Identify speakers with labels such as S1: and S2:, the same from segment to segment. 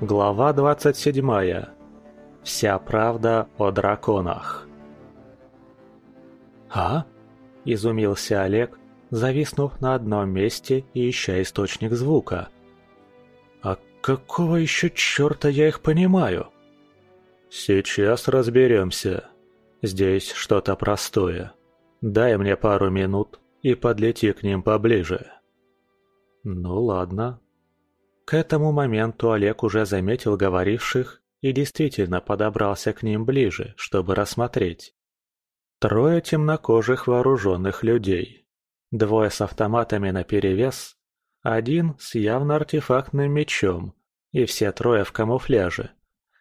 S1: Глава 27. Вся правда о драконах. «А?» – изумился Олег, зависнув на одном месте и ища источник звука. «А какого еще черта я их понимаю?» «Сейчас разберемся. Здесь что-то простое. Дай мне пару минут и подлети к ним поближе». «Ну ладно», к этому моменту Олег уже заметил говоривших и действительно подобрался к ним ближе, чтобы рассмотреть. Трое темнокожих вооруженных людей. Двое с автоматами наперевес, один с явно артефактным мечом, и все трое в камуфляже.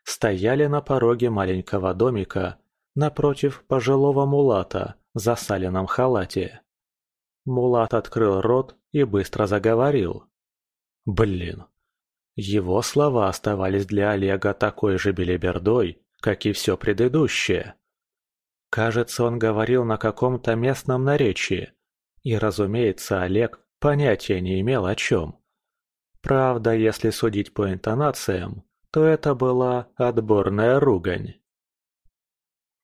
S1: Стояли на пороге маленького домика напротив пожилого мулата в засаленном халате. Мулат открыл рот и быстро заговорил. «Блин, его слова оставались для Олега такой же белибердой, как и все предыдущее. Кажется, он говорил на каком-то местном наречии. И, разумеется, Олег понятия не имел о чем. Правда, если судить по интонациям, то это была отборная ругань.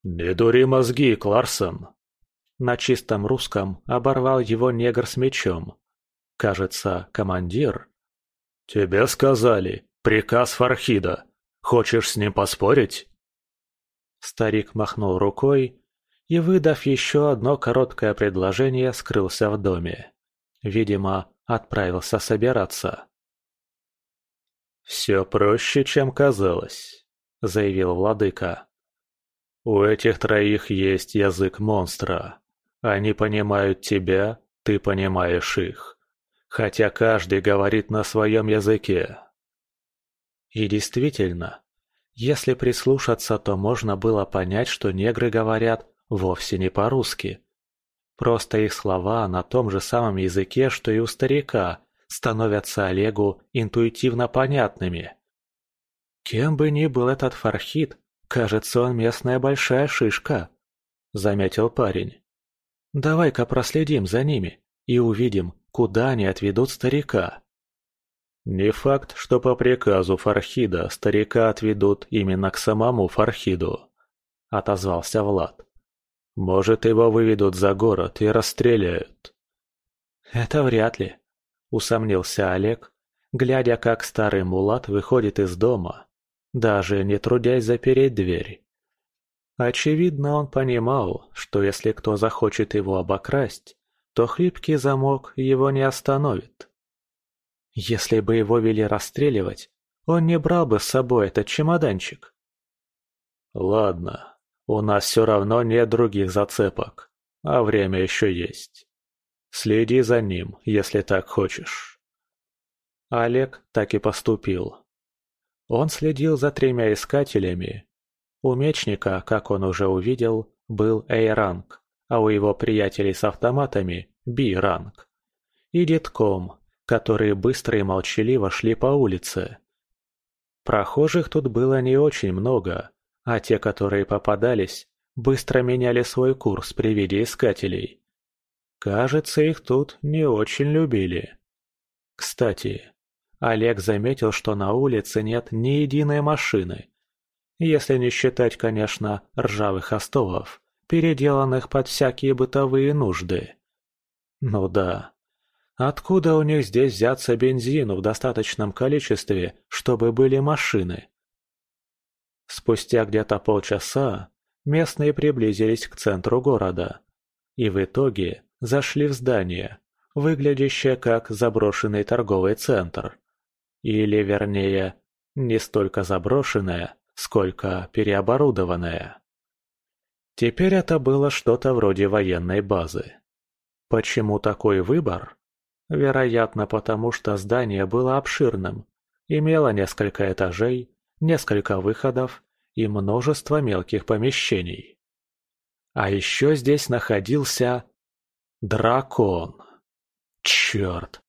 S1: «Не дури мозги, Кларсон!» На чистом русском оборвал его негр с мечом. Кажется, командир «Тебе сказали. Приказ Фархида. Хочешь с ним поспорить?» Старик махнул рукой и, выдав еще одно короткое предложение, скрылся в доме. Видимо, отправился собираться. «Все проще, чем казалось», — заявил владыка. «У этих троих есть язык монстра. Они понимают тебя, ты понимаешь их хотя каждый говорит на своем языке. И действительно, если прислушаться, то можно было понять, что негры говорят вовсе не по-русски. Просто их слова на том же самом языке, что и у старика, становятся Олегу интуитивно понятными. «Кем бы ни был этот Фархит, кажется, он местная большая шишка», — заметил парень. «Давай-ка проследим за ними и увидим, куда они отведут старика. Не факт, что по приказу Фархида старика отведут именно к самому Фархиду, отозвался Влад. Может, его выведут за город и расстреляют. Это вряд ли, усомнился Олег, глядя, как старый мулат выходит из дома, даже не трудясь запереть дверь. Очевидно, он понимал, что если кто захочет его обокрасть, то хлипкий замок его не остановит. Если бы его вели расстреливать, он не брал бы с собой этот чемоданчик. Ладно, у нас все равно нет других зацепок, а время еще есть. Следи за ним, если так хочешь. Олег так и поступил. Он следил за тремя искателями. У мечника, как он уже увидел, был A-ранг а у его приятелей с автоматами – Би-ранг. И детком, которые быстро и молчаливо шли по улице. Прохожих тут было не очень много, а те, которые попадались, быстро меняли свой курс при виде искателей. Кажется, их тут не очень любили. Кстати, Олег заметил, что на улице нет ни единой машины. Если не считать, конечно, ржавых остовов переделанных под всякие бытовые нужды. Ну да. Откуда у них здесь взяться бензину в достаточном количестве, чтобы были машины? Спустя где-то полчаса местные приблизились к центру города и в итоге зашли в здание, выглядящее как заброшенный торговый центр. Или, вернее, не столько заброшенное, сколько переоборудованное. Теперь это было что-то вроде военной базы. Почему такой выбор? Вероятно, потому что здание было обширным, имело несколько этажей, несколько выходов и множество мелких помещений. А еще здесь находился... дракон. Черт!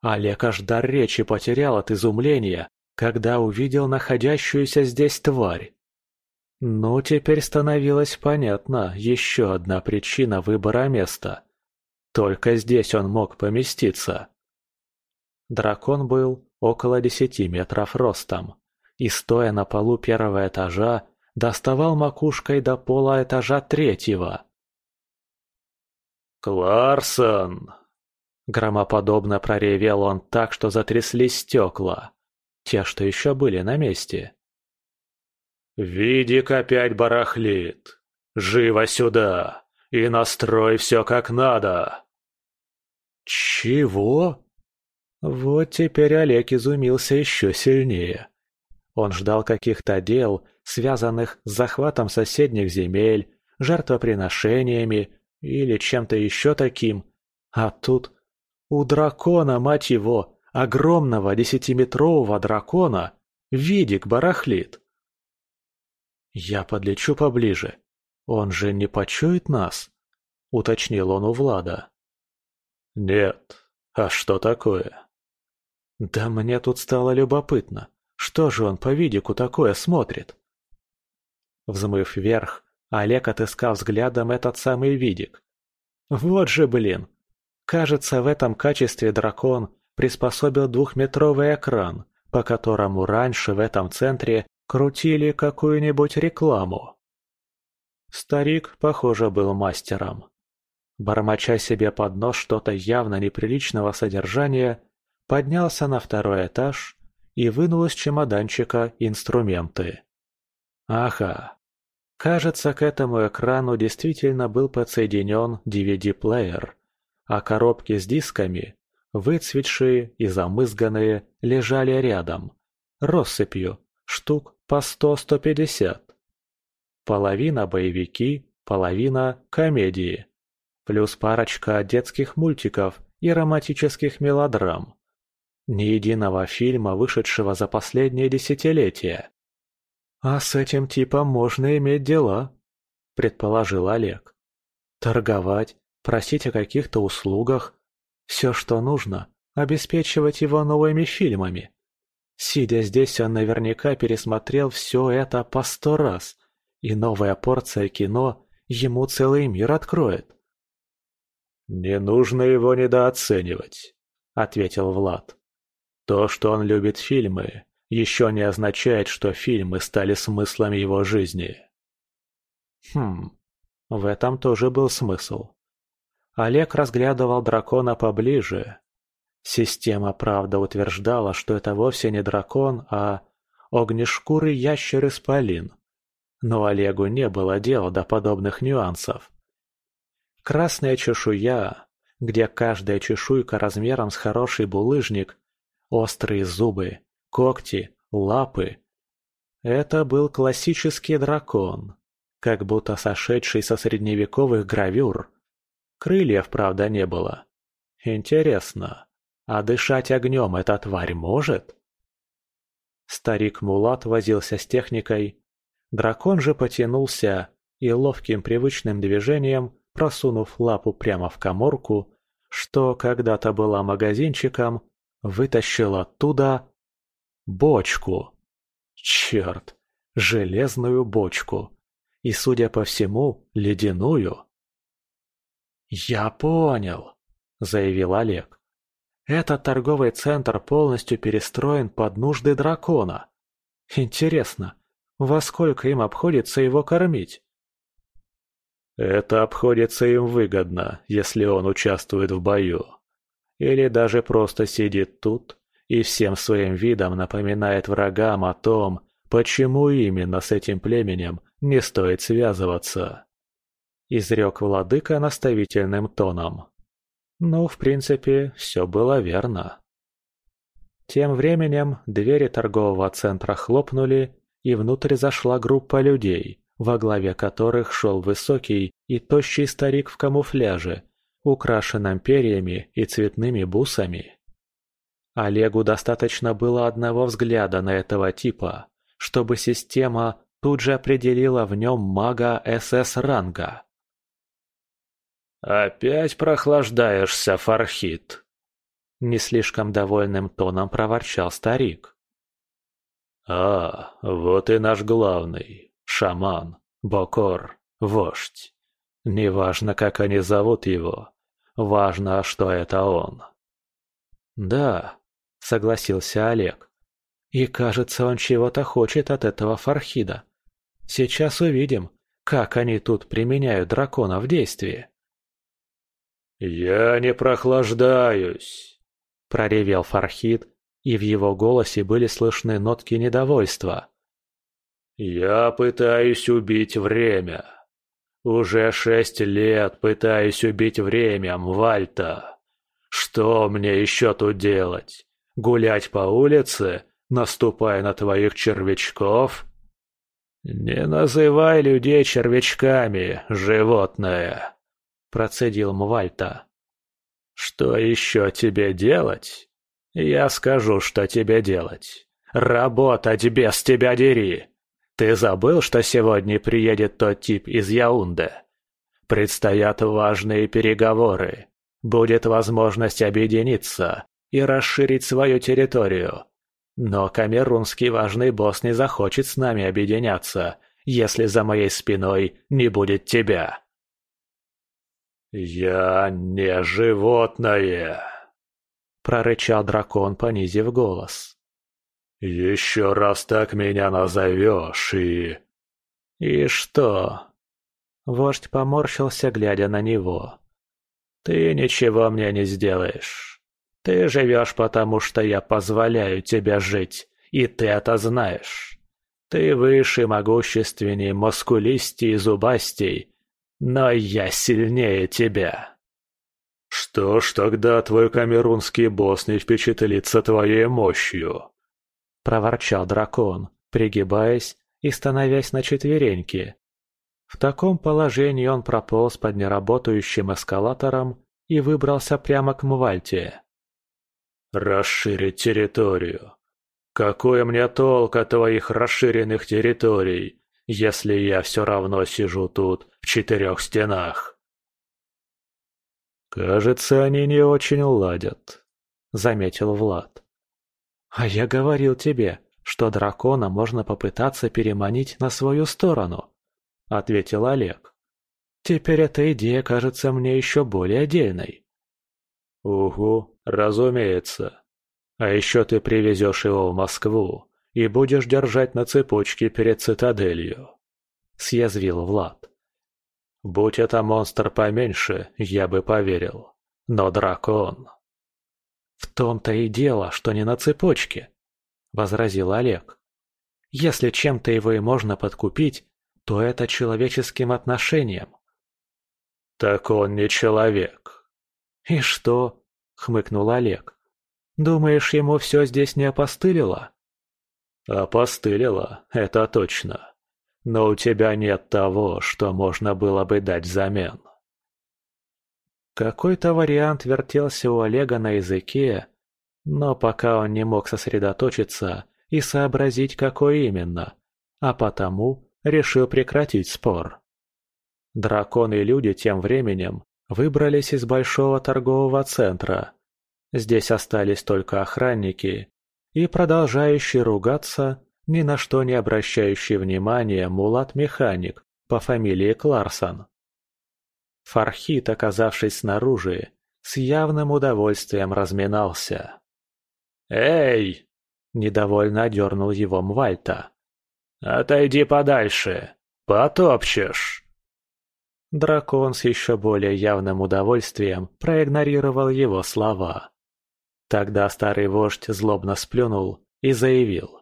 S1: Олег аж дар речи потерял от изумления, когда увидел находящуюся здесь тварь. Ну, теперь становилась понятна еще одна причина выбора места. Только здесь он мог поместиться. Дракон был около десяти метров ростом, и, стоя на полу первого этажа, доставал макушкой до пола этажа третьего. «Кларсон!» Громоподобно проревел он так, что затряслись стекла. Те, что еще были на месте. «Видик опять барахлит. Живо сюда и настрой все как надо!» «Чего?» Вот теперь Олег изумился еще сильнее. Он ждал каких-то дел, связанных с захватом соседних земель, жертвоприношениями или чем-то еще таким. А тут у дракона, мать его, огромного десятиметрового дракона, видик барахлит. «Я подлечу поближе. Он же не почует нас?» — уточнил он у Влада. «Нет. А что такое?» «Да мне тут стало любопытно. Что же он по видику такое смотрит?» Взмыв вверх, Олег отыскал взглядом этот самый видик. «Вот же блин! Кажется, в этом качестве дракон приспособил двухметровый экран, по которому раньше в этом центре крутили какую-нибудь рекламу. Старик, похоже, был мастером. Бормоча себе под нос что-то явно неприличного содержания, поднялся на второй этаж и вынул из чемоданчика инструменты. Ага. Кажется, к этому экрану действительно был подсоединен DVD-плеер, а коробки с дисками, выцветшие и замызганные, лежали рядом, россыпью, штук по сто-сто пятьдесят. Половина боевики, половина комедии. Плюс парочка детских мультиков и романтических мелодрам. Ни единого фильма, вышедшего за последние десятилетия. «А с этим типом можно иметь дела», – предположил Олег. «Торговать, просить о каких-то услугах. Все, что нужно, обеспечивать его новыми фильмами. Сидя здесь, он наверняка пересмотрел все это по сто раз, и новая порция кино ему целый мир откроет. «Не нужно его недооценивать», — ответил Влад. «То, что он любит фильмы, еще не означает, что фильмы стали смыслом его жизни». Хм, в этом тоже был смысл. Олег разглядывал дракона поближе. Система, правда, утверждала, что это вовсе не дракон, а огнешкурый ящер-исполин. Но Олегу не было дела до подобных нюансов. Красная чешуя, где каждая чешуйка размером с хороший булыжник, острые зубы, когти, лапы. Это был классический дракон, как будто сошедший со средневековых гравюр. Крыльев, правда, не было. Интересно, а дышать огнем эта тварь может? Старик Мулат возился с техникой. Дракон же потянулся и ловким привычным движением, просунув лапу прямо в коморку, что когда-то была магазинчиком, вытащил оттуда бочку. Черт, железную бочку. И, судя по всему, ледяную. «Я понял», — заявил Олег. «Этот торговый центр полностью перестроен под нужды дракона. Интересно, во сколько им обходится его кормить?» «Это обходится им выгодно, если он участвует в бою. Или даже просто сидит тут и всем своим видом напоминает врагам о том, почему именно с этим племенем не стоит связываться» изрек владыка наставительным тоном. Ну, в принципе, все было верно. Тем временем двери торгового центра хлопнули, и внутрь зашла группа людей, во главе которых шел высокий и тощий старик в камуфляже, украшенном перьями и цветными бусами. Олегу достаточно было одного взгляда на этого типа, чтобы система тут же определила в нем мага СС-ранга. «Опять прохлаждаешься, Фархит?» Не слишком довольным тоном проворчал старик. «А, вот и наш главный, шаман, Бокор, вождь. Неважно, как они зовут его, важно, что это он». «Да», — согласился Олег.
S2: И кажется, он чего-то хочет от этого Фархида. Сейчас увидим, как они тут применяют дракона в действии.
S1: «Я не прохлаждаюсь», — проревел Фархид, и в его голосе были слышны нотки недовольства. «Я пытаюсь убить время. Уже шесть лет пытаюсь убить время, Мвальта. Что мне еще тут делать? Гулять по улице, наступая на твоих червячков?» «Не называй людей червячками, животное!» – процедил Мвальта. «Что еще тебе делать? Я скажу, что тебе делать. Работать без тебя дери! Ты забыл, что сегодня приедет тот тип из Яунде? Предстоят важные переговоры. Будет возможность объединиться и расширить свою территорию. Но камерунский важный босс не захочет с нами объединяться, если за моей спиной не будет тебя. «Я не животное!» — прорычал дракон, понизив голос. «Еще раз так меня назовешь и...» «И что?» Вождь поморщился, глядя на него. «Ты ничего мне не сделаешь. Ты живешь потому, что я позволяю тебе жить, и ты это знаешь. Ты выше, могущественней, мускулистей и зубастей, но я сильнее тебя. Что ж тогда твой камерунский босс не впечатлится твоей мощью? Проворчал дракон, пригибаясь и становясь на четвереньки. В таком положении он прополз под неработающим эскалатором и выбрался прямо к Мвальте. Расширить территорию. Какой мне толк от твоих расширенных территорий, если я все равно сижу тут, в четырех стенах? Кажется, они не очень ладят, заметил Влад. А я говорил тебе, что дракона можно попытаться переманить на свою сторону, ответил Олег. Теперь эта идея кажется мне еще более дельной. Угу, «Разумеется. А еще ты привезешь его в Москву и будешь держать на цепочке перед цитаделью», — съязвил Влад. «Будь это монстр поменьше, я бы поверил. Но дракон...» «В том-то и дело, что не на цепочке», — возразил Олег. «Если чем-то его и можно подкупить, то это человеческим отношением». «Так он не человек». «И что? — хмыкнул Олег. «Думаешь, ему все здесь не опостылило?» «Опостылило, это точно. Но у тебя нет того, что можно было бы дать взамен». Какой-то вариант вертелся у Олега на языке, но пока он не мог сосредоточиться и сообразить, какой именно, а потому решил прекратить спор. Драконы и люди тем временем выбрались из большого торгового центра. Здесь остались только охранники и продолжающий ругаться, ни на что не обращающий внимания мулат-механик по фамилии Кларсон. Фархит, оказавшись снаружи, с явным удовольствием разминался. «Эй!» – недовольно дернул его Мвальта. «Отойди подальше, потопчешь!» Дракон с еще более явным удовольствием проигнорировал его слова. Тогда старый вождь злобно сплюнул и заявил.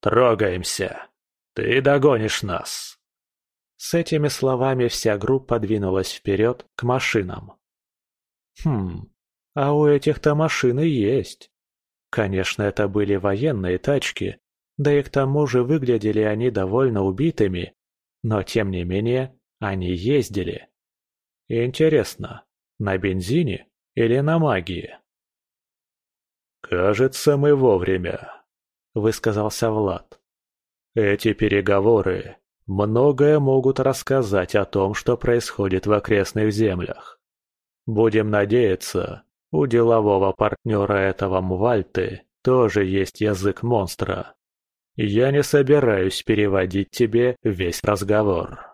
S1: «Трогаемся! Ты догонишь нас!» С этими словами вся группа двинулась вперед к машинам. Хм, а у этих-то машины есть. Конечно, это были военные тачки, да и к тому же выглядели они довольно убитыми, но тем не менее они ездили. Интересно, на бензине или на магии? «Кажется, мы вовремя», — высказался Влад. «Эти переговоры многое могут рассказать о том, что происходит в окрестных землях. Будем надеяться, у делового партнера этого Мвальты тоже есть язык монстра. Я не собираюсь переводить тебе весь разговор».